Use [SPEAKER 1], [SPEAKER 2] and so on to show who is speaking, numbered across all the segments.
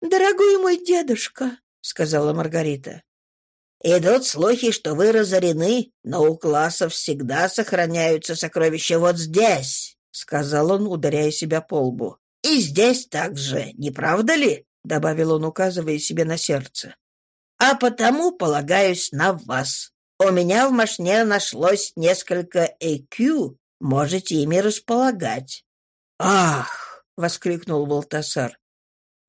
[SPEAKER 1] «Дорогой мой дедушка», — сказала Маргарита.
[SPEAKER 2] «Идут слухи, что вы разорены, но у классов всегда сохраняются сокровища вот здесь», — сказал он, ударяя себя по лбу. «И здесь также, не правда ли?» — добавил он, указывая себе на сердце. «А потому полагаюсь на вас. У меня в машине нашлось несколько ЭКЮ, можете ими располагать». «Ах!» — воскликнул Волтасар.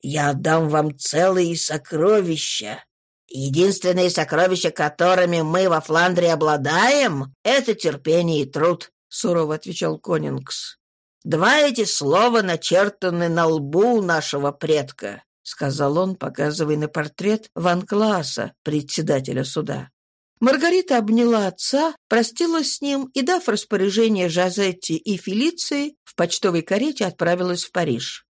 [SPEAKER 2] Я дам вам целые сокровища. Единственные сокровища, которыми мы во Фландрии обладаем, это терпение и труд», — сурово отвечал Конингс. «Два эти слова начертаны на лбу нашего предка», — сказал он, показывая на портрет Ван Класса, председателя суда. Маргарита обняла отца, простилась с ним и, дав распоряжение Жазетти и Фелиции, в почтовой карете отправилась в Париж.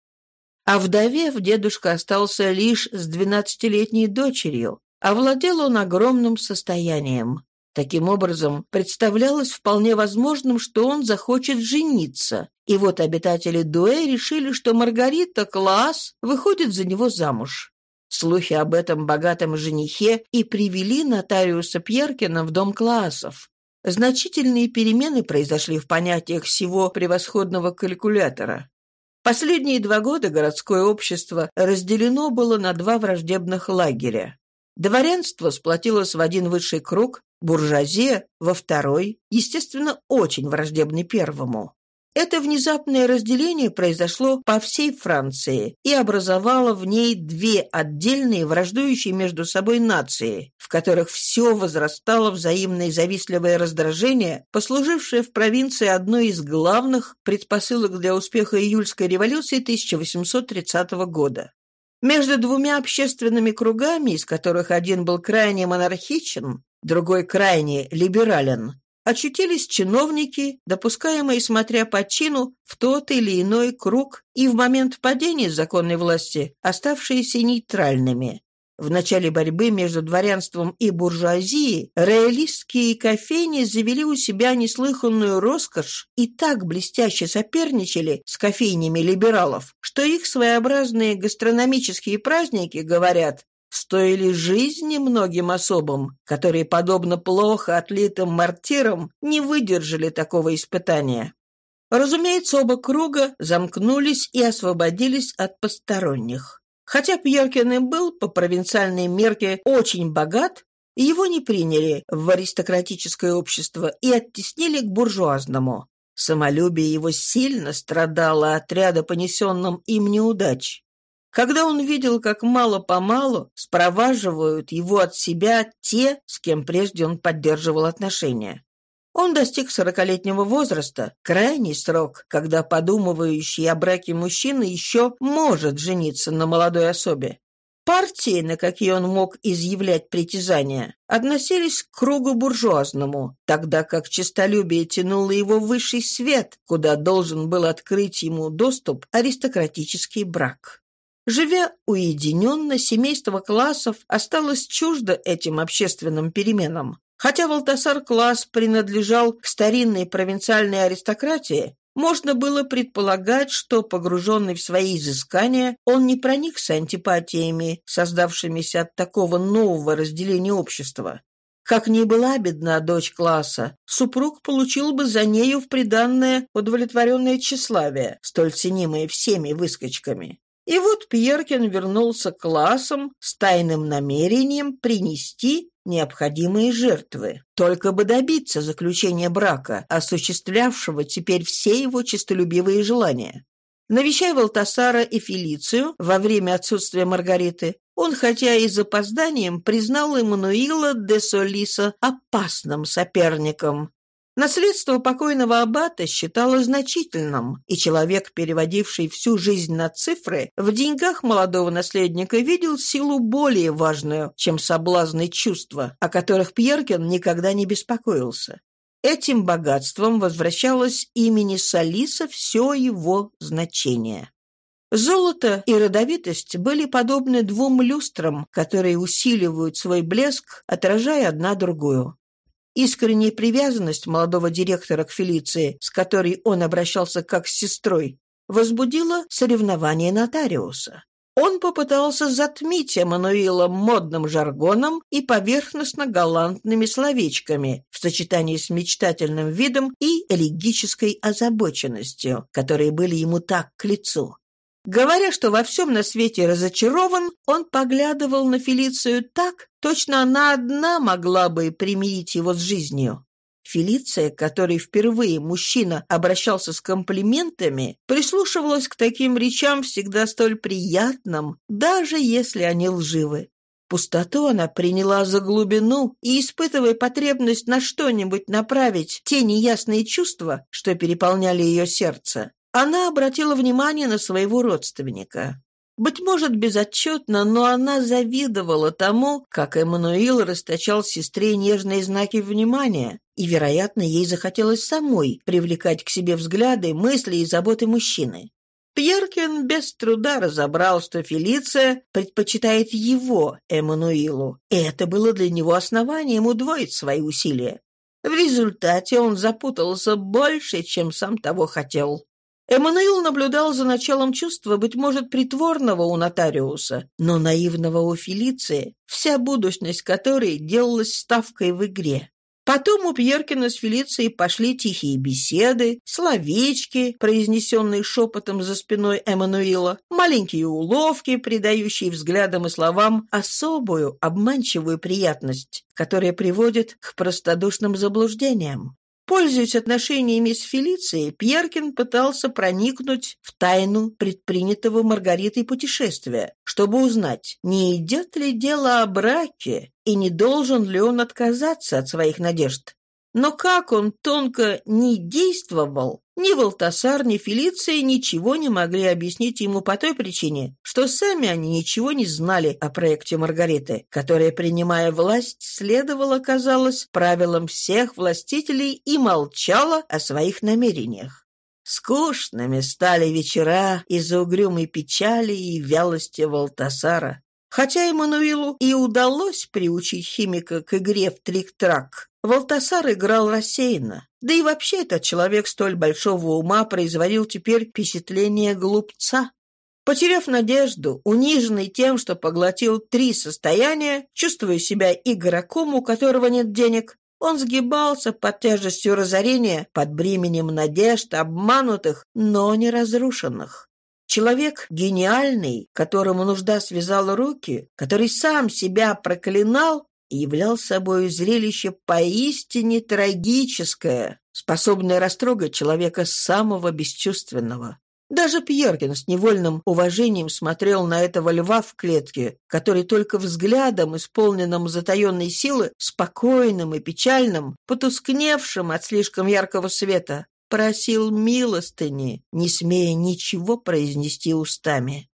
[SPEAKER 2] Овдовев, дедушка остался лишь с двенадцатилетней дочерью, а овладел он огромным состоянием. Таким образом, представлялось вполне возможным, что он захочет жениться. И вот обитатели Дуэ решили, что Маргарита Класс выходит за него замуж. Слухи об этом богатом женихе и привели нотариуса Пьеркина в дом классов. Значительные перемены произошли в понятиях всего превосходного калькулятора. Последние два года городское общество разделено было на два враждебных лагеря. Дворянство сплотилось в один высший круг, буржуазия – во второй, естественно, очень враждебный первому. Это внезапное разделение произошло по всей Франции и образовало в ней две отдельные враждующие между собой нации, в которых все возрастало взаимное завистливое раздражение, послужившее в провинции одной из главных предпосылок для успеха июльской революции 1830 года. Между двумя общественными кругами, из которых один был крайне монархичен, другой крайне либерален, очутились чиновники, допускаемые, смотря по чину, в тот или иной круг и в момент падения законной власти, оставшиеся нейтральными. В начале борьбы между дворянством и буржуазией роялистские кофейни завели у себя неслыханную роскошь и так блестяще соперничали с кофейнями либералов, что их своеобразные гастрономические праздники, говорят, Стоили жизни многим особам, которые, подобно плохо отлитым мартирам, не выдержали такого испытания. Разумеется, оба круга замкнулись и освободились от посторонних. Хотя Пьеркин и был по провинциальной мерке очень богат, его не приняли в аристократическое общество и оттеснили к буржуазному. Самолюбие его сильно страдало от ряда понесенным им неудач. Когда он видел, как мало-помалу спроваживают его от себя те, с кем прежде он поддерживал отношения. Он достиг сорокалетнего возраста, крайний срок, когда подумывающий о браке мужчина еще может жениться на молодой особе. Партии, на какие он мог изъявлять притязания, относились к кругу буржуазному, тогда как честолюбие тянуло его в высший свет, куда должен был открыть ему доступ аристократический брак живя уединенно, семейство классов осталось чуждо этим общественным переменам. Хотя Валтасар класс принадлежал к старинной провинциальной аристократии, можно было предполагать, что, погруженный в свои изыскания, он не проникся антипатиями, создавшимися от такого нового разделения общества. Как ни была бедна дочь класса, супруг получил бы за нею в приданное удовлетворенное тщеславие, столь ценимое всеми выскочками. И вот Пьеркин вернулся к классам с тайным намерением принести необходимые жертвы. Только бы добиться заключения брака, осуществлявшего теперь все его честолюбивые желания. Навещая Валтасара и Фелицию во время отсутствия Маргариты, он, хотя и с запозданием, признал Эммануила де Солиса опасным соперником, Наследство покойного аббата считало значительным, и человек, переводивший всю жизнь на цифры, в деньгах молодого наследника видел силу более важную, чем соблазны чувства, о которых Пьеркин никогда не беспокоился. Этим богатством возвращалось имени Салиса все его значение. Золото и родовитость были подобны двум люстрам, которые усиливают свой блеск, отражая одна другую искренней привязанность молодого директора к Фелиции, с которой он обращался как с сестрой, возбудила соревнование нотариуса.
[SPEAKER 1] Он попытался затмить Эммануила модным жаргоном и поверхностно-галантными словечками в сочетании с мечтательным видом и элегической озабоченностью, которые были ему так к лицу. Говоря, что во всем на свете разочарован, он поглядывал на Фелицию так, точно она одна могла бы примирить его с жизнью. Фелиция, которой впервые мужчина обращался с комплиментами, прислушивалась к таким речам всегда столь приятным, даже если они лживы. Пустоту она приняла за глубину и, испытывая потребность на что-нибудь направить те неясные чувства, что переполняли ее сердце, она обратила внимание на своего родственника. Быть может, безотчетно, но она завидовала тому, как Эммануил расточал сестре нежные знаки внимания, и, вероятно, ей захотелось самой привлекать к себе взгляды, мысли и заботы мужчины. Пьеркин без труда разобрал, что Фелиция предпочитает его, Эммануилу, и это было для него основанием удвоить свои усилия. В результате он запутался больше, чем сам того хотел. Эммануил наблюдал за началом чувства, быть может, притворного у нотариуса, но наивного у Фелиции, вся будущность которой делалась ставкой в игре. Потом у Пьеркина с Фелицией пошли тихие беседы, словечки, произнесенные шепотом за спиной Эммануила, маленькие уловки, придающие взглядам и словам особую обманчивую приятность, которая приводит к простодушным заблуждениям. Пользуясь отношениями с Фелицией, Пьеркин пытался проникнуть в тайну предпринятого Маргаритой путешествия, чтобы узнать, не идет ли дело о браке и не должен ли он отказаться от своих надежд. Но как он тонко не действовал, ни Волтасар, ни Фелиция ничего не могли объяснить ему по той причине, что сами они ничего не знали о проекте Маргариты, которая, принимая власть, следовала, казалось, правилам всех властителей и молчала о своих намерениях. Скучными стали вечера из-за угрюмой печали и вялости Волтасара. Хотя Эммануилу и удалось приучить химика к игре в трик-трак, Валтасар играл рассеянно. Да и вообще этот человек столь большого ума производил теперь впечатление глупца. Потеряв надежду, униженный тем, что поглотил три состояния, чувствуя себя игроком, у которого нет денег, он сгибался под тяжестью разорения, под бременем надежд, обманутых, но не разрушенных. Человек гениальный, которому нужда связала руки, который сам себя проклинал, являл собой зрелище поистине трагическое, способное растрогать человека самого бесчувственного. Даже Пьеркин с невольным уважением смотрел на этого льва в клетке, который только взглядом, исполненным затаенной силы, спокойным и печальным, потускневшим от слишком яркого света, просил милостыни, не смея ничего произнести устами.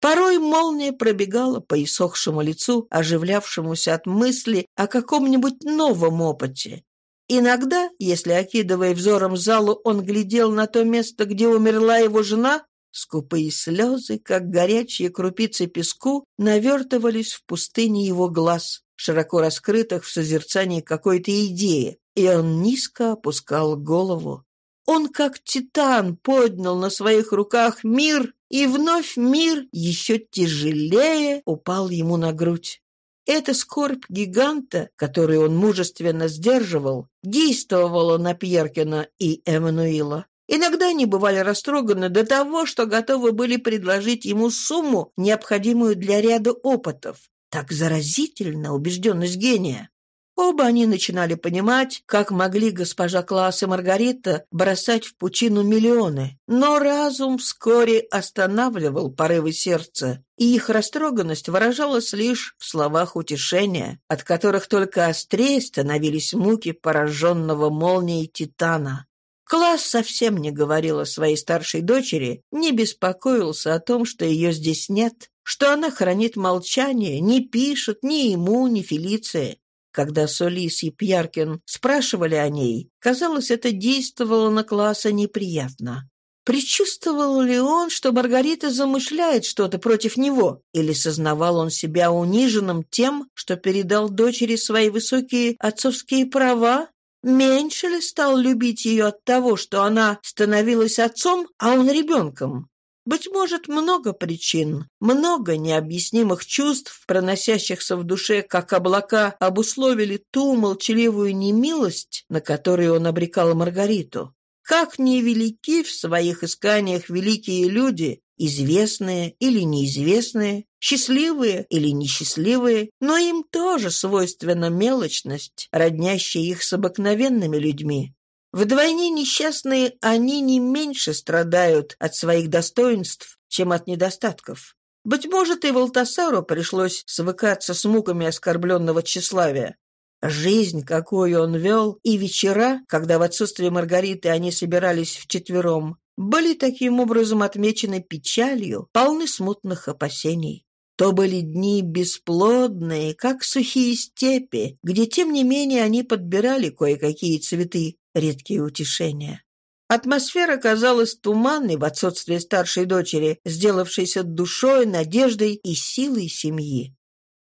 [SPEAKER 1] Порой молния пробегала по иссохшему лицу, оживлявшемуся от мысли о каком-нибудь новом опыте. Иногда, если, окидывая взором залу, он глядел на то место, где умерла его жена, скупые слезы, как горячие крупицы песку, навертывались в пустыне его глаз, широко раскрытых в созерцании какой-то идеи, и он низко опускал голову. Он как титан поднял на своих руках мир, и вновь мир еще тяжелее упал ему на грудь. Эта скорбь гиганта, которую он мужественно сдерживал, действовала на Пьеркина и Эммануила. Иногда они бывали растроганы до того, что готовы были предложить ему сумму, необходимую для ряда опытов. Так заразительна убежденность гения. Оба они начинали понимать, как могли госпожа Класс и Маргарита бросать в пучину миллионы, но разум вскоре останавливал порывы сердца, и их растроганность выражалась лишь в словах утешения, от которых только острее становились муки пораженного молнией Титана. Класс совсем не говорил о своей старшей дочери, не беспокоился о том, что ее здесь нет, что она хранит молчание, не пишет ни ему, ни Фелиции, когда Солис и Пьяркин спрашивали о ней, казалось, это действовало на класса неприятно. Причувствовал ли он, что Маргарита замышляет что-то против него, или сознавал он себя униженным тем, что передал дочери свои высокие отцовские права? Меньше ли стал любить ее от того, что она становилась отцом, а он ребенком? Быть может, много причин, много необъяснимых чувств, проносящихся в душе, как облака, обусловили ту молчаливую немилость, на которую он обрекал Маргариту. Как невелики в своих исканиях великие люди, известные или неизвестные, счастливые или несчастливые, но им тоже свойственна мелочность, роднящая их с обыкновенными людьми. Вдвойне несчастные они не меньше страдают от своих достоинств, чем от недостатков. Быть может, и Волтасару пришлось свыкаться с муками оскорбленного тщеславия. Жизнь, какую он вел, и вечера, когда в отсутствие Маргариты они собирались вчетвером, были таким образом отмечены печалью, полны смутных опасений. То были дни бесплодные, как сухие степи, где, тем не менее, они подбирали кое-какие цветы, редкие утешения. Атмосфера казалась туманной в отсутствии старшей дочери, сделавшейся душой, надеждой и силой семьи.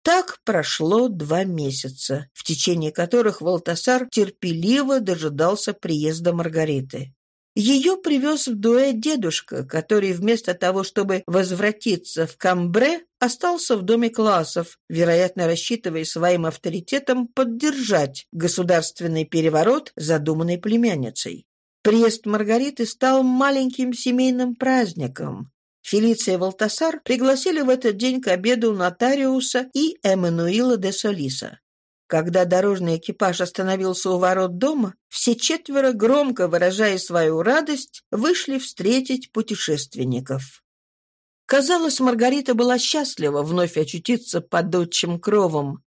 [SPEAKER 1] Так прошло два месяца, в течение которых Валтасар терпеливо дожидался приезда Маргариты. Ее привез в Дуэ дедушка, который вместо того, чтобы возвратиться в Камбре, остался в доме классов, вероятно, рассчитывая своим авторитетом поддержать государственный переворот, задуманный племянницей. Приезд Маргариты стал маленьким семейным праздником. Фелиция и Валтасар пригласили в этот день к обеду нотариуса и Эммануила де Солиса. Когда дорожный экипаж остановился у ворот дома, все четверо, громко выражая свою радость, вышли встретить путешественников. Казалось, Маргарита была счастлива вновь очутиться под отчим кровом.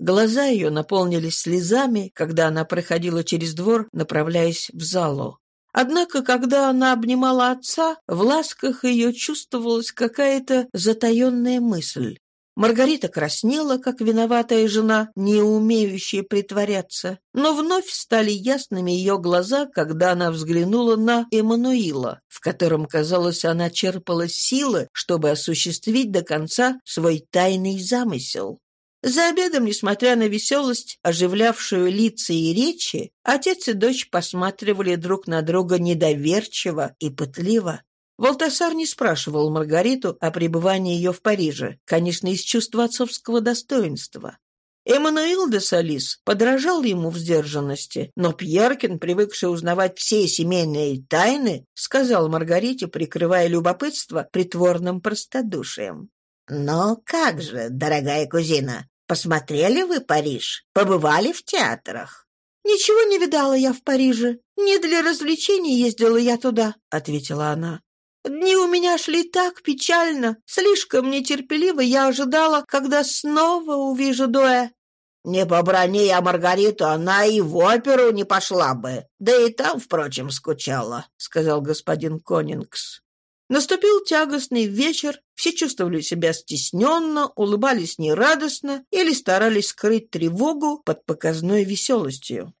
[SPEAKER 1] Глаза ее наполнились слезами, когда она проходила через двор, направляясь в залу. Однако, когда она обнимала отца, в ласках ее чувствовалась какая-то затаенная мысль. Маргарита краснела, как виноватая жена, не умеющая притворяться, но вновь стали ясными ее глаза, когда она взглянула на Эммануила, в котором, казалось, она черпала силы, чтобы осуществить до конца свой тайный замысел. За обедом, несмотря на веселость, оживлявшую лица и речи, отец и дочь посматривали друг на друга недоверчиво и пытливо. Волтасар не спрашивал Маргариту о пребывании ее в Париже, конечно, из чувства отцовского достоинства. Эммануил де Салис подражал ему в сдержанности, но Пьеркин, привыкший узнавать все семейные тайны, сказал Маргарите, прикрывая любопытство притворным простодушием.
[SPEAKER 2] «Но как же, дорогая кузина, посмотрели вы Париж, побывали в театрах?»
[SPEAKER 1] «Ничего не видала я в Париже. Не для развлечений ездила я туда», — ответила она. Дни у меня шли так печально. Слишком нетерпеливо я ожидала, когда снова увижу Дуэ.
[SPEAKER 2] Не побрани я Маргариту, она и в оперу не пошла бы. Да и там, впрочем, скучала, — сказал господин Конингс.
[SPEAKER 1] Наступил тягостный вечер, все чувствовали себя стесненно, улыбались нерадостно или старались скрыть тревогу под показной веселостью.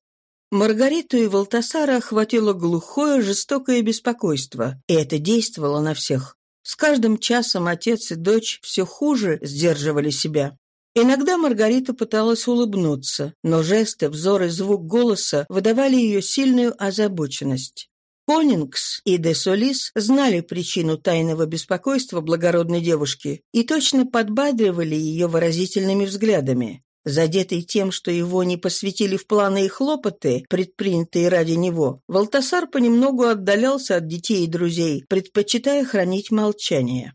[SPEAKER 1] Маргариту и Валтасара охватило глухое жестокое беспокойство, и это действовало на всех. С каждым часом отец и дочь все хуже сдерживали себя. Иногда Маргарита пыталась улыбнуться, но жесты, взоры, звук голоса выдавали ее сильную озабоченность. Конингс и де Солис знали причину тайного беспокойства благородной девушки и точно подбадривали ее выразительными взглядами. Задетый тем, что его не посвятили в планы и хлопоты, предпринятые ради него, Валтасар понемногу отдалялся от детей и друзей, предпочитая хранить молчание.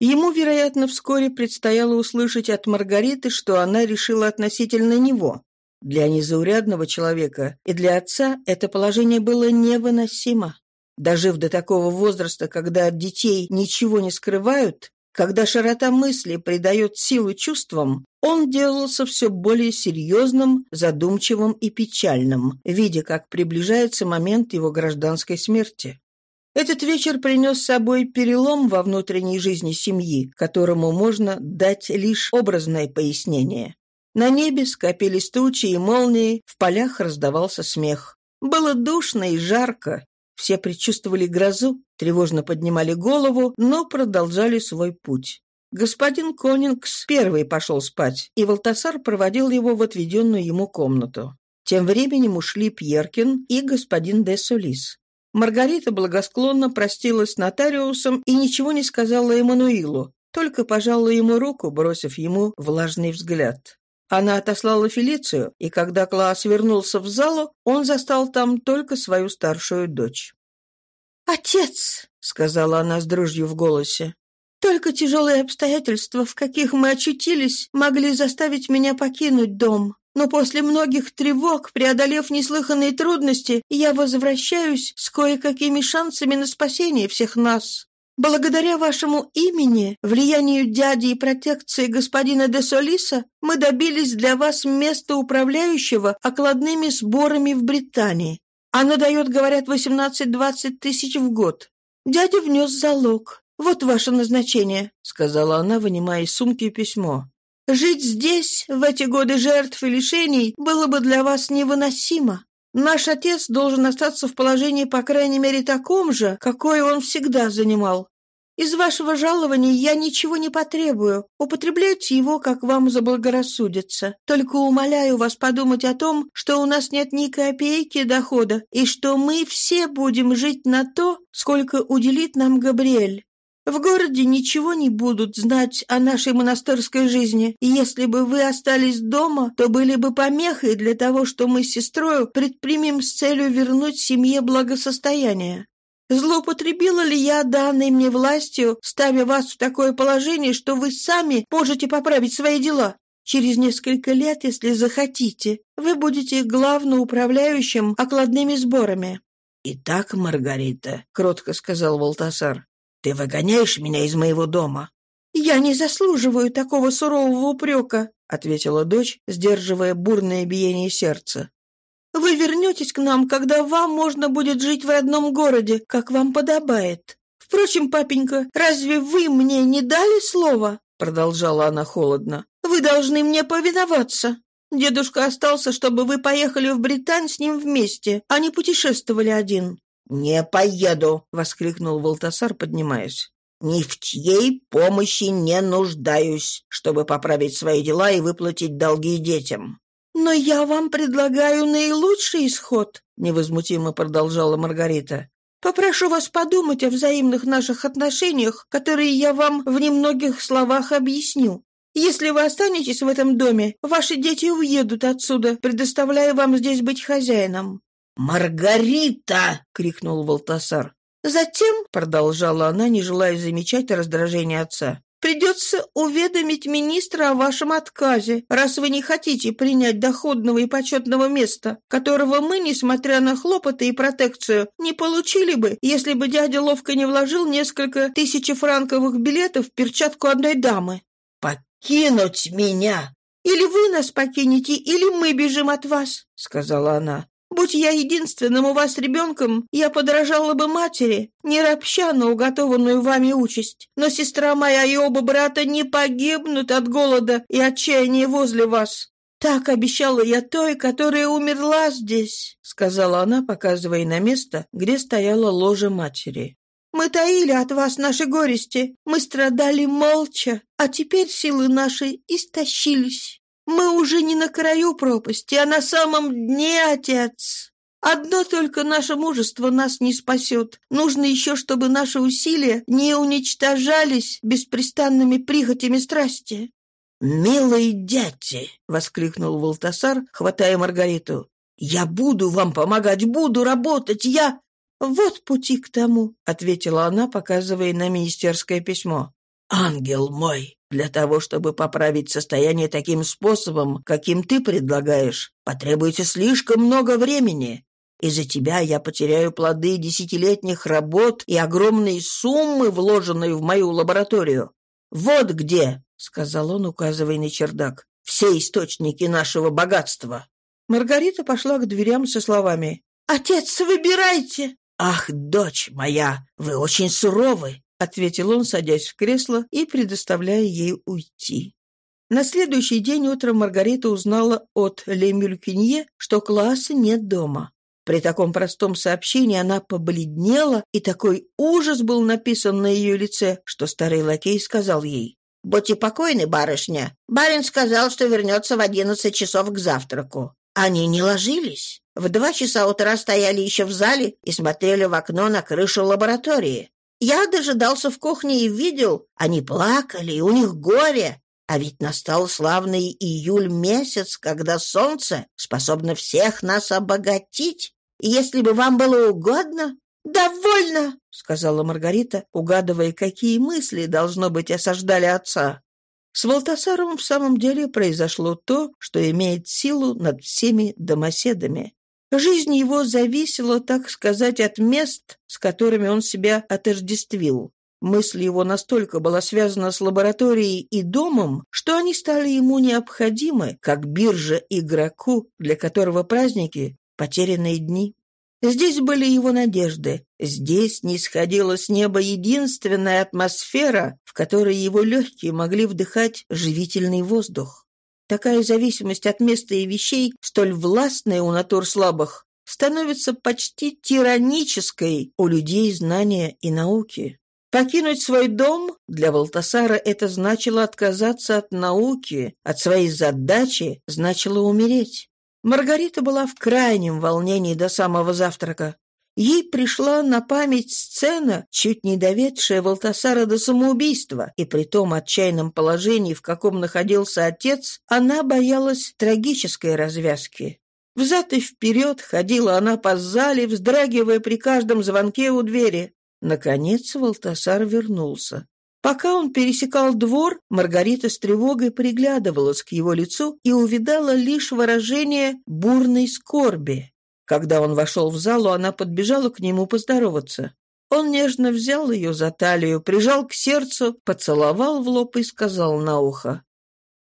[SPEAKER 1] Ему, вероятно, вскоре предстояло услышать от Маргариты, что она решила относительно него. Для незаурядного человека и для отца это положение было невыносимо. Дожив до такого возраста, когда от детей ничего не скрывают, когда широта мысли придает силу чувствам, он делался все более серьезным, задумчивым и печальным, видя, как приближается момент его гражданской смерти. Этот вечер принес с собой перелом во внутренней жизни семьи, которому можно дать лишь образное пояснение. На небе скопились тучи и молнии, в полях раздавался смех. Было душно и жарко, все предчувствовали грозу, тревожно поднимали голову, но продолжали свой путь. Господин Конингс первый пошел спать, и Валтасар проводил его в отведенную ему комнату. Тем временем ушли Пьеркин и господин де Сулис. Маргарита благосклонно простилась с нотариусом и ничего не сказала Эммануилу, только пожала ему руку, бросив ему влажный взгляд. Она отослала Фелицию, и когда Клаас вернулся в залу, он застал там только свою старшую дочь.
[SPEAKER 3] «Отец!»
[SPEAKER 1] — сказала она с дружью в голосе.
[SPEAKER 3] «Только тяжелые обстоятельства, в каких мы очутились, могли заставить меня покинуть дом. Но после многих тревог, преодолев неслыханные трудности, я возвращаюсь с кое-какими шансами на спасение всех нас. Благодаря вашему имени, влиянию дяди и протекции господина де Солиса, мы добились для вас места управляющего окладными сборами в Британии. Оно дает, говорят, 18-20 тысяч в год. Дядя внес залог. Вот ваше назначение», — сказала она, вынимая из сумки письмо. «Жить здесь, в эти годы жертв и лишений, было бы для вас невыносимо. Наш отец должен остаться в положении по крайней мере таком же, какое он всегда занимал. Из вашего жалования я ничего не потребую. Употребляйте его, как вам заблагорассудится. Только умоляю вас подумать о том, что у нас нет ни копейки дохода, и что мы все будем жить на то, сколько уделит нам Габриэль. В городе ничего не будут знать о нашей монастырской жизни. И если бы вы остались дома, то были бы помехой для того, что мы с сестрой предпримем с целью вернуть семье благосостояние. Злоупотребила ли я данной мне властью, ставя вас в такое положение, что вы сами можете поправить свои дела? Через несколько лет, если захотите, вы будете главным управляющим окладными сборами».
[SPEAKER 2] «Итак, Маргарита», — кротко сказал Волтасар, ты выгоняешь меня из моего дома».
[SPEAKER 3] «Я не заслуживаю такого сурового упрека», — ответила дочь, сдерживая бурное биение сердца. «Вы вернетесь к нам, когда вам можно будет жить в одном городе, как вам подобает. Впрочем, папенька, разве вы мне не дали слова?» — продолжала она холодно. «Вы должны мне повиноваться. Дедушка остался, чтобы вы поехали в Британь с ним вместе, а не путешествовали один.
[SPEAKER 2] «Не поеду!» — воскликнул Волтасар, поднимаясь. «Ни в чьей помощи не нуждаюсь, чтобы поправить свои дела и выплатить долги детям».
[SPEAKER 3] «Но я вам предлагаю наилучший исход», — невозмутимо продолжала Маргарита. «Попрошу вас подумать о взаимных наших отношениях, которые я вам в немногих словах объясню. Если вы останетесь в этом доме, ваши дети уедут отсюда, предоставляя вам здесь быть хозяином.
[SPEAKER 2] «Маргарита!» — крикнул Волтасар.
[SPEAKER 3] «Затем», — продолжала она, не желая замечать раздражение отца, «придется уведомить министра о вашем отказе, раз вы не хотите принять доходного и почетного места, которого мы, несмотря на хлопоты и протекцию, не получили бы, если бы дядя ловко не вложил несколько тысячефранковых билетов в перчатку одной дамы».
[SPEAKER 2] «Покинуть меня!»
[SPEAKER 3] «Или вы нас покинете, или мы бежим от вас», — сказала она. Будь я единственным у вас ребенком, я подражала бы матери, не ропща на уготованную вами участь. Но сестра моя и оба брата не погибнут от голода и отчаяния возле вас. Так обещала я той, которая умерла здесь», — сказала она, показывая на место, где стояла ложа матери. Мы таили от вас наши горести, мы страдали молча, а теперь силы наши истощились. Мы уже не на краю пропасти, а на самом дне, отец. Одно только наше мужество нас не спасет. Нужно еще, чтобы наши усилия не уничтожались беспрестанными прихотями страсти».
[SPEAKER 2] «Милые дети!» — воскликнул Волтасар, хватая Маргариту. «Я буду вам помогать, буду работать, я...»
[SPEAKER 3] «Вот пути к тому», — ответила она, показывая на министерское письмо.
[SPEAKER 2] «Ангел мой!» Для того, чтобы поправить состояние таким способом, каким ты предлагаешь, потребуется слишком много времени. Из-за тебя я потеряю плоды десятилетних работ и огромные суммы, вложенные в мою лабораторию. Вот где, — сказал он, указывая на чердак, — все источники нашего богатства.
[SPEAKER 3] Маргарита пошла к дверям со словами «Отец, выбирайте!»
[SPEAKER 2] «Ах, дочь моя, вы очень суровы!
[SPEAKER 1] — ответил он, садясь в кресло и предоставляя ей уйти. На следующий день утром Маргарита узнала от Ле Мюлькинье, что класса нет дома. При таком простом сообщении она побледнела, и такой ужас был написан на ее лице, что старый лакей сказал ей.
[SPEAKER 2] «Будьте покойны, барышня. Барин сказал, что вернется в одиннадцать часов к завтраку. Они не ложились. В два часа утра стояли еще в зале и смотрели в окно на крышу лаборатории. Я дожидался в кухне и видел, они плакали, у них горе. А ведь настал славный июль месяц, когда солнце способно всех нас обогатить. Если бы вам было угодно... «Довольно!» — сказала Маргарита, угадывая, какие мысли, должно быть, осаждали отца. С Волтасаром в самом деле произошло то, что имеет силу над всеми домоседами. Жизнь его зависела, так сказать, от мест, с которыми он себя отождествил. Мысль его настолько была связана с лабораторией и домом, что они стали ему необходимы, как биржа игроку, для которого праздники – потерянные дни. Здесь были его надежды. Здесь не сходила с неба единственная атмосфера, в которой его легкие могли вдыхать живительный воздух. Такая зависимость от места и вещей, столь властная у натур слабых, становится почти тиранической у людей знания и науки. Покинуть свой дом для Валтасара это значило отказаться от науки, от своей задачи, значило умереть. Маргарита была в крайнем волнении до самого завтрака. Ей пришла на память сцена чуть не доведшая Валтасара до самоубийства, и при том отчаянном положении, в каком находился отец, она боялась трагической развязки. Взад и вперед ходила она по зале, вздрагивая при каждом звонке у двери. Наконец Валтасар вернулся. Пока он пересекал двор, Маргарита с тревогой приглядывалась к его лицу и увидала лишь выражение бурной скорби. Когда он вошел в залу, она подбежала к нему поздороваться. Он нежно взял ее за талию, прижал к сердцу, поцеловал в лоб и сказал на ухо.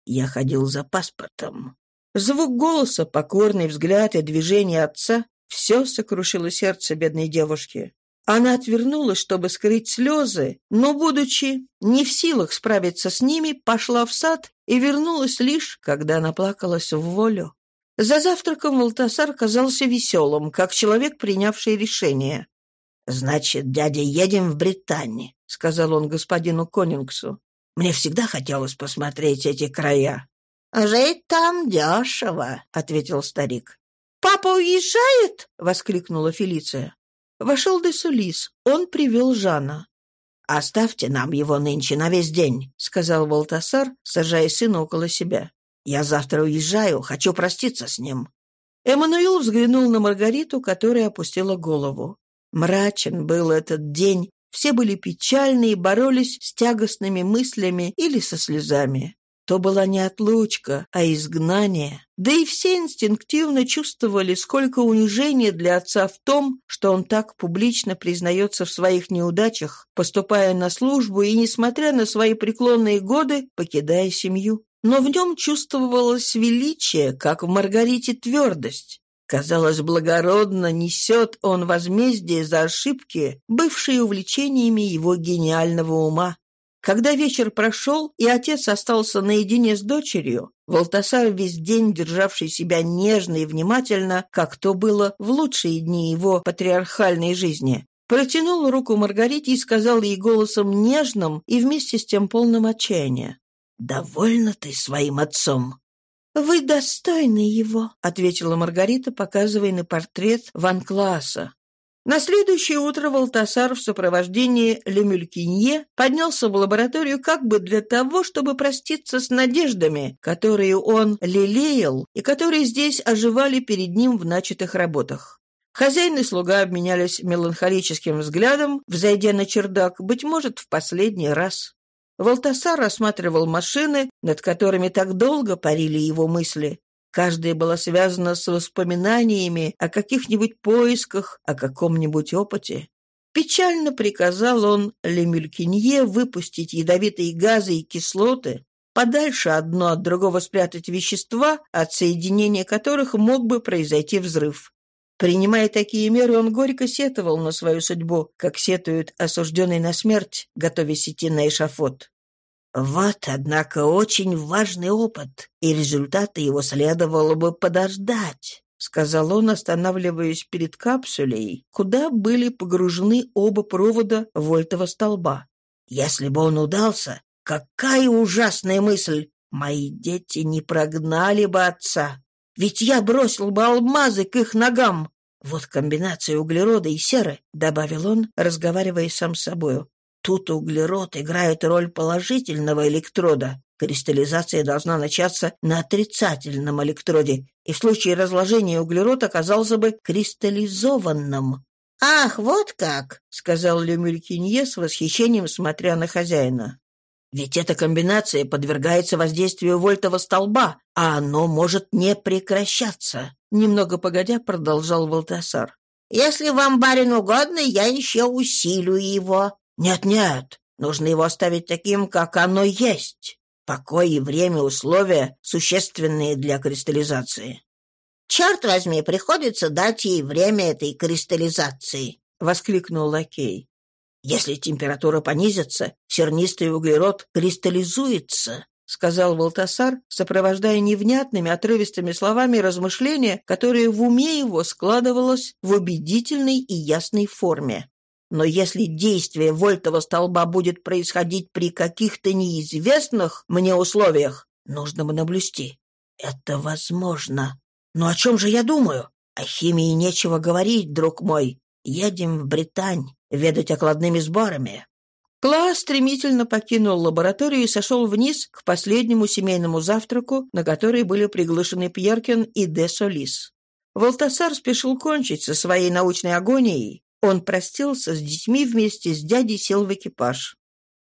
[SPEAKER 2] «Я ходил за паспортом». Звук голоса, покорный взгляд и движение отца — все сокрушило сердце бедной девушки. Она отвернулась, чтобы скрыть слезы, но, будучи не в силах справиться с ними, пошла в сад и вернулась лишь, когда она наплакалась в волю. За завтраком Волтасар казался веселым, как человек, принявший решение. «Значит, дядя, едем в Британию», — сказал он господину Конингсу. «Мне всегда хотелось посмотреть эти края».
[SPEAKER 3] «Жить там дешево», — ответил старик. «Папа уезжает?» — воскликнула Фелиция. Вошел де Сулис. Он привел Жана.
[SPEAKER 2] «Оставьте нам его нынче на весь день», — сказал Волтасар, сажая сына около себя. Я завтра уезжаю, хочу проститься с ним».
[SPEAKER 1] Эммануил взглянул на Маргариту, которая опустила голову. Мрачен был этот день, все были печальны и боролись с тягостными мыслями или со слезами. То была не отлучка, а изгнание. Да и все инстинктивно чувствовали, сколько унижения для отца в том, что он так публично признается в своих неудачах, поступая на службу и, несмотря на свои преклонные годы, покидая семью но в нем чувствовалось величие, как в Маргарите твердость. Казалось, благородно несет он возмездие за ошибки, бывшие увлечениями его гениального ума. Когда вечер прошел, и отец остался наедине с дочерью, Волтасар, весь день державший себя нежно и внимательно, как то было в лучшие дни его патриархальной жизни, протянул руку Маргарите и сказал ей голосом нежным и вместе с тем полным отчаяния.
[SPEAKER 2] «Довольно ты своим отцом!»
[SPEAKER 3] «Вы достойны его», — ответила Маргарита, показывая на портрет Ван Класса.
[SPEAKER 1] На следующее утро Валтасар в сопровождении Лемюлькинье поднялся в лабораторию как бы для того, чтобы проститься с надеждами, которые он лелеял и которые здесь оживали перед ним в начатых работах. Хозяин и слуга обменялись меланхолическим взглядом, взойдя на чердак, быть может, в последний раз. Волтасар рассматривал машины, над которыми так долго парили его мысли. Каждая была связана с воспоминаниями о каких-нибудь поисках, о каком-нибудь опыте. Печально приказал он Лемюлькинье выпустить ядовитые газы и кислоты, подальше одно от другого спрятать вещества, от соединения которых мог бы произойти взрыв. Принимая такие меры, он горько сетовал на свою судьбу, как сетуют осужденный на смерть, готовясь идти на эшафот.
[SPEAKER 2] Вот, однако, очень важный опыт, и результаты его следовало бы подождать. — сказал он, останавливаясь перед капсулей, куда были погружены оба провода вольтового столба. «Если бы он удался, какая ужасная мысль! Мои дети не прогнали бы отца!» Ведь я бросил бы алмазы к их ногам. Вот комбинация углерода и серы, добавил он, разговаривая сам с собою. Тут углерод играет роль положительного электрода. Кристаллизация должна начаться на отрицательном электроде, и в случае разложения углерод оказался бы кристаллизованным.
[SPEAKER 1] «Ах, вот как!»
[SPEAKER 2] — сказал Лемюлькинье с восхищением, смотря на хозяина. Ведь эта комбинация подвергается воздействию вольтового столба, а оно может не прекращаться. Немного погодя продолжал Волтасар.
[SPEAKER 1] Если вам, барин, угодно, я еще усилю его.
[SPEAKER 2] Нет-нет, нужно его оставить таким, как оно есть. Покой и время условия существенные для кристаллизации.
[SPEAKER 1] Черт возьми, приходится дать ей время этой кристаллизации, воскликнул лакей.
[SPEAKER 2] Если температура понизится, сернистый углерод кристаллизуется, сказал Волтасар, сопровождая невнятными отрывистыми словами размышления, которые в уме его складывалось в убедительной и ясной форме. Но если действие Вольтова столба будет происходить при каких-то неизвестных мне условиях, нужно наблюсти. Это возможно. Но о чем же я думаю? О химии нечего говорить, друг мой едем в Британь ведать окладными сборами».
[SPEAKER 3] Класс стремительно покинул лабораторию и сошел вниз к последнему семейному завтраку, на который были приглашены Пьеркин и Де Солис. Волтасар спешил кончить со своей научной агонией. Он простился с детьми вместе с дядей сел в экипаж.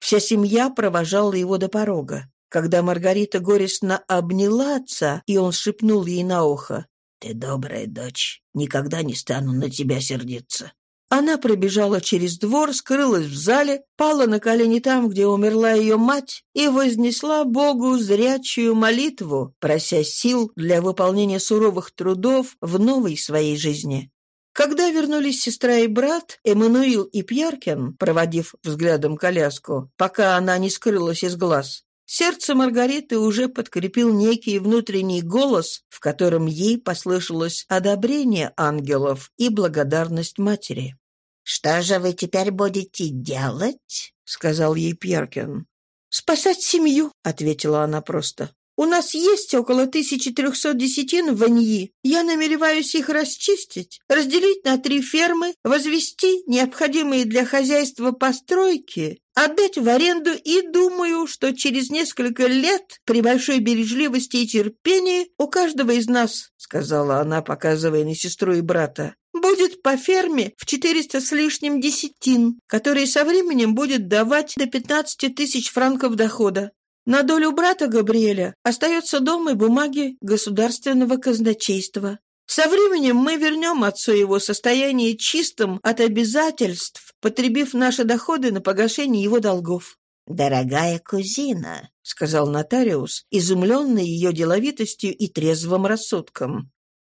[SPEAKER 3] Вся семья провожала его до порога. Когда Маргарита горестно обняла отца, и он шепнул ей на ухо,
[SPEAKER 2] ты добрая дочь, никогда не стану на тебя сердиться.
[SPEAKER 3] Она пробежала через двор, скрылась в зале, пала на колени там, где умерла ее мать, и вознесла Богу зрячую молитву, прося сил для выполнения суровых трудов в новой своей жизни. Когда вернулись сестра и брат, Эммануил и Пьяркин, проводив взглядом коляску, пока она не скрылась из глаз, Сердце Маргариты уже подкрепил некий внутренний голос, в котором ей послышалось одобрение ангелов и благодарность матери.
[SPEAKER 1] «Что же вы теперь будете делать?» — сказал ей Пьеркин.
[SPEAKER 3] «Спасать семью», — ответила она просто. «У нас есть около 1300 десятин в Аньи. Я намереваюсь их расчистить, разделить на три фермы, возвести необходимые для хозяйства постройки отдать в аренду и думаю, что через несколько лет, при большой бережливости и терпении, у каждого из нас, — сказала она, показывая на сестру и брата, — будет по ферме в 400 с лишним десятин, которые со временем будет давать до 15 тысяч франков дохода. На долю брата Габриэля остается дом и бумаги государственного казначейства. Со временем мы вернем отцу его состояние чистым от обязательств, потребив наши доходы на погашение его долгов».
[SPEAKER 1] «Дорогая кузина», —
[SPEAKER 3] сказал нотариус, изумленный ее деловитостью и трезвым рассудком,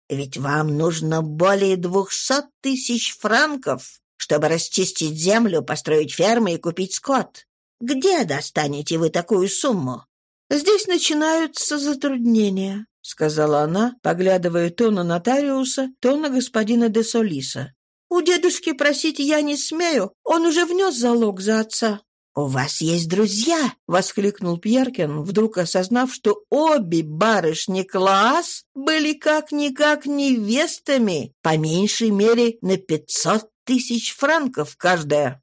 [SPEAKER 1] «ведь вам нужно более двухсот тысяч франков, чтобы расчистить землю, построить фермы и купить скот. Где достанете вы такую сумму?»
[SPEAKER 3] «Здесь начинаются затруднения», — сказала она, поглядывая то на нотариуса, то на господина де Солиса. У дедушки просить я не смею, он уже внес залог за отца».
[SPEAKER 1] «У вас есть друзья!»
[SPEAKER 3] — воскликнул Пьеркин, вдруг осознав, что обе барышни класс были как-никак невестами, по меньшей мере на пятьсот тысяч франков каждая.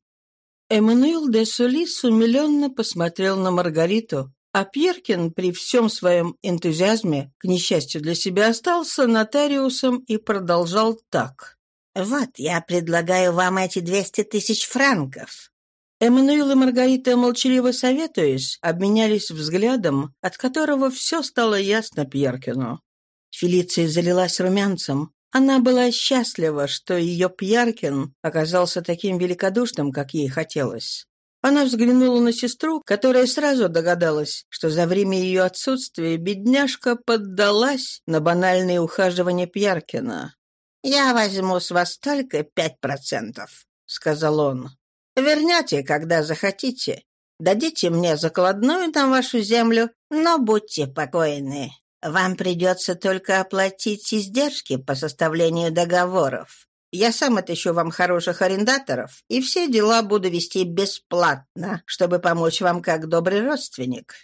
[SPEAKER 3] Эммануил де Сулис умиленно посмотрел на Маргариту, а Пьеркин при всем своем энтузиазме, к несчастью для себя, остался нотариусом и продолжал так.
[SPEAKER 1] «Вот, я предлагаю вам эти двести тысяч франков».
[SPEAKER 3] Эммануил и Маргарита, молчаливо советуясь, обменялись взглядом, от которого все стало ясно Пьеркину. Фелиция залилась румянцем. Она была счастлива, что ее Пьеркин оказался таким великодушным, как ей хотелось. Она взглянула на сестру, которая сразу догадалась, что за время ее отсутствия бедняжка поддалась на банальные ухаживания Пьяркина.
[SPEAKER 1] «Я возьму с вас только пять процентов», — сказал он. «Верняте, когда захотите. Дадите мне закладную на вашу землю, но будьте покойны. Вам придется только оплатить издержки по составлению договоров. Я сам отыщу вам хороших арендаторов, и все дела буду вести бесплатно, чтобы помочь вам как добрый родственник.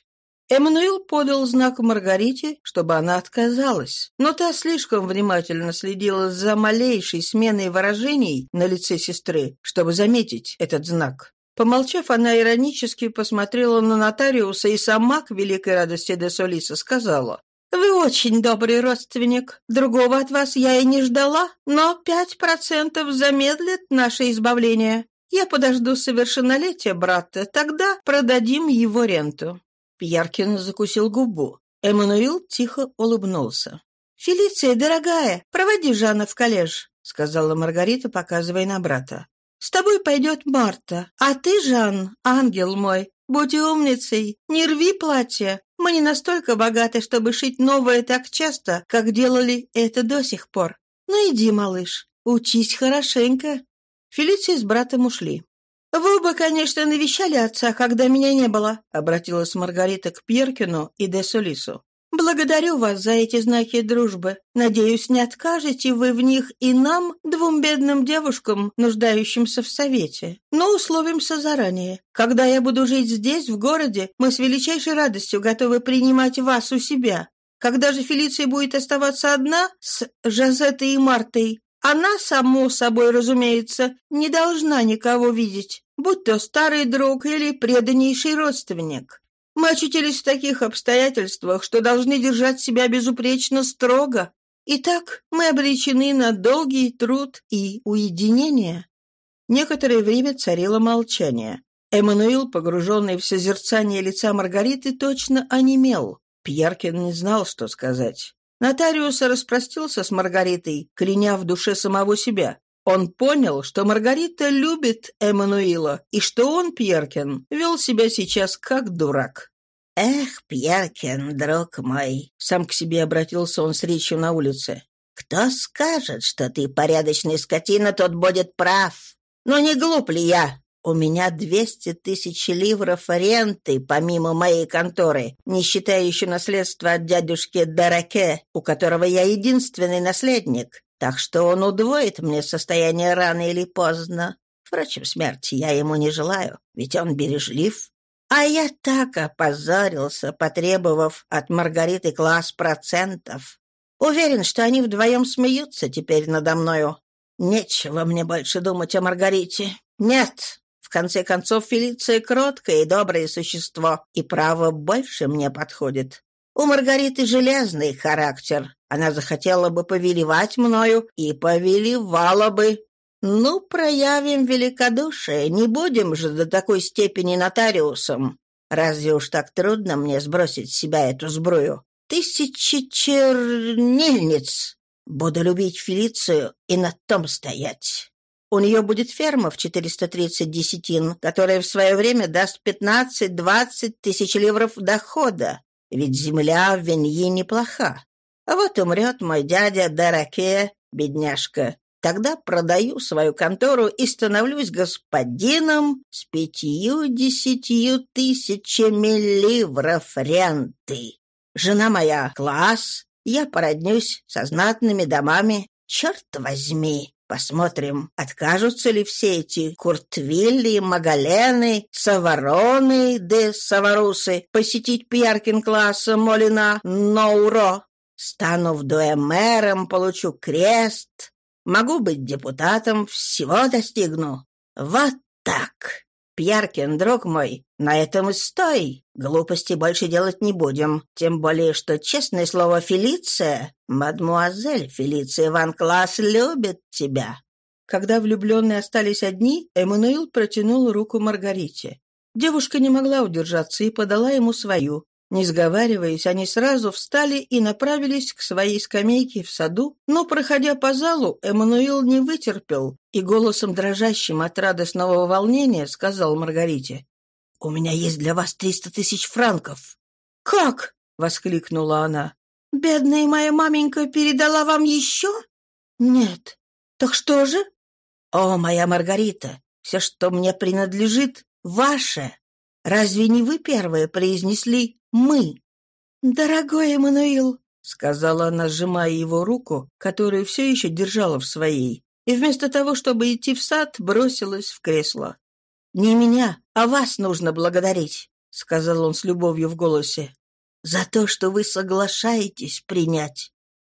[SPEAKER 1] Эммануил подал знак Маргарите, чтобы она отказалась, но та слишком внимательно следила за малейшей сменой выражений на лице сестры, чтобы заметить этот знак. Помолчав, она иронически посмотрела на нотариуса и сама, к великой радости де Солиса, сказала, «Вы очень добрый родственник. Другого от вас я и не ждала, но пять процентов замедлит наше избавление. Я подожду совершеннолетия брата, тогда продадим его ренту». Пьяркин закусил губу. Эммануил тихо улыбнулся. «Фелиция, дорогая, проводи Жанна в коллеж», — сказала Маргарита, показывая на брата. «С тобой пойдет Марта. А ты, Жан, ангел мой, будь умницей, не рви платье. Мы не настолько богаты, чтобы шить новое так часто, как делали это до сих пор. Ну иди, малыш, учись хорошенько». Фелиция с братом ушли. «Вы бы, конечно, навещали отца, когда меня не было», — обратилась Маргарита к Пиркину и де Солису. «Благодарю вас за эти знаки дружбы. Надеюсь, не откажете вы в них и нам, двум бедным девушкам, нуждающимся в совете. Но условимся заранее. Когда я буду жить здесь, в городе, мы с величайшей радостью готовы принимать вас у себя. Когда же Фелиция будет оставаться одна с Жазетой и Мартой, она, само собой, разумеется, не должна никого видеть, будь то старый друг или преданнейший родственник. Мы очутились в таких обстоятельствах, что должны держать себя безупречно строго. Итак, мы обречены на долгий труд и уединение». Некоторое время царило молчание. Эммануил, погруженный в созерцание лица Маргариты, точно онемел. Пьеркин не знал, что сказать. Нотариус распростился с Маргаритой, кляня в душе самого себя. Он понял, что Маргарита любит Эммануила, и что он, Пьеркин, вел себя сейчас как дурак.
[SPEAKER 2] «Эх, Пьеркин, друг мой!» — сам к себе обратился он с речью на улице. «Кто скажет, что ты порядочная скотина, тот будет прав. Но не глуп ли я? У меня двести тысяч ливров ренты, помимо моей конторы, не считая еще наследства от дядюшки Дараке, у которого я единственный наследник, так что он удвоит мне состояние рано или поздно. Впрочем, смерти я ему не желаю, ведь он бережлив. А я так опозорился, потребовав от Маргариты класс процентов. Уверен, что они вдвоем смеются теперь надо мною. Нечего мне больше думать о Маргарите. Нет, конце концов, Фелиция кроткая и доброе существо, и право больше мне подходит. У Маргариты железный характер. Она захотела бы повелевать мною и повелевала бы. Ну, проявим великодушие, не будем же до такой степени нотариусом. Разве уж так трудно мне сбросить с себя эту сбрую? Тысячи чернильниц. Буду любить Фелицию и на том стоять. У нее будет ферма в 430 десятин, которая в свое время даст 15-20 тысяч ливров дохода, ведь земля в Венье неплоха. А вот умрет мой дядя Дараке, бедняжка. Тогда продаю свою контору и становлюсь господином с пятью-десятью тысячами ливров ренты. Жена моя — класс, я породнюсь со знатными домами. Черт возьми, Посмотрим, откажутся ли все эти Куртвилли, Магалены, Савароны де Саварусы посетить Пьяркин класса Молина Ноуро. Стану вдуэмером, получу крест. Могу быть депутатом, всего достигну. Вот так. Пьяркин, друг мой, на этом и стой. Глупости больше делать не будем, тем более, что, честное слово, Фелиция, мадмуазель Фелиция Ван Класс любит тебя».
[SPEAKER 1] Когда влюбленные остались одни, Эммануил протянул руку Маргарите. Девушка не могла удержаться и подала ему свою. Не сговариваясь, они сразу встали и направились к своей скамейке в саду, но, проходя по залу, Эммануил не вытерпел и голосом дрожащим от радостного волнения сказал Маргарите у меня есть для вас триста тысяч франков».
[SPEAKER 3] «Как?» — воскликнула она. «Бедная моя маменька передала вам еще?» «Нет. Так что же?»
[SPEAKER 2] «О, моя Маргарита, все, что мне принадлежит, ваше. Разве не вы первое произнесли «мы»?»
[SPEAKER 3] «Дорогой Эммануил», —
[SPEAKER 1] сказала она, сжимая его руку, которую все еще держала в своей, и вместо того, чтобы идти в сад, бросилась в кресло.
[SPEAKER 2] «Не меня, а вас нужно благодарить», — сказал он с любовью в голосе, «за то, что вы соглашаетесь принять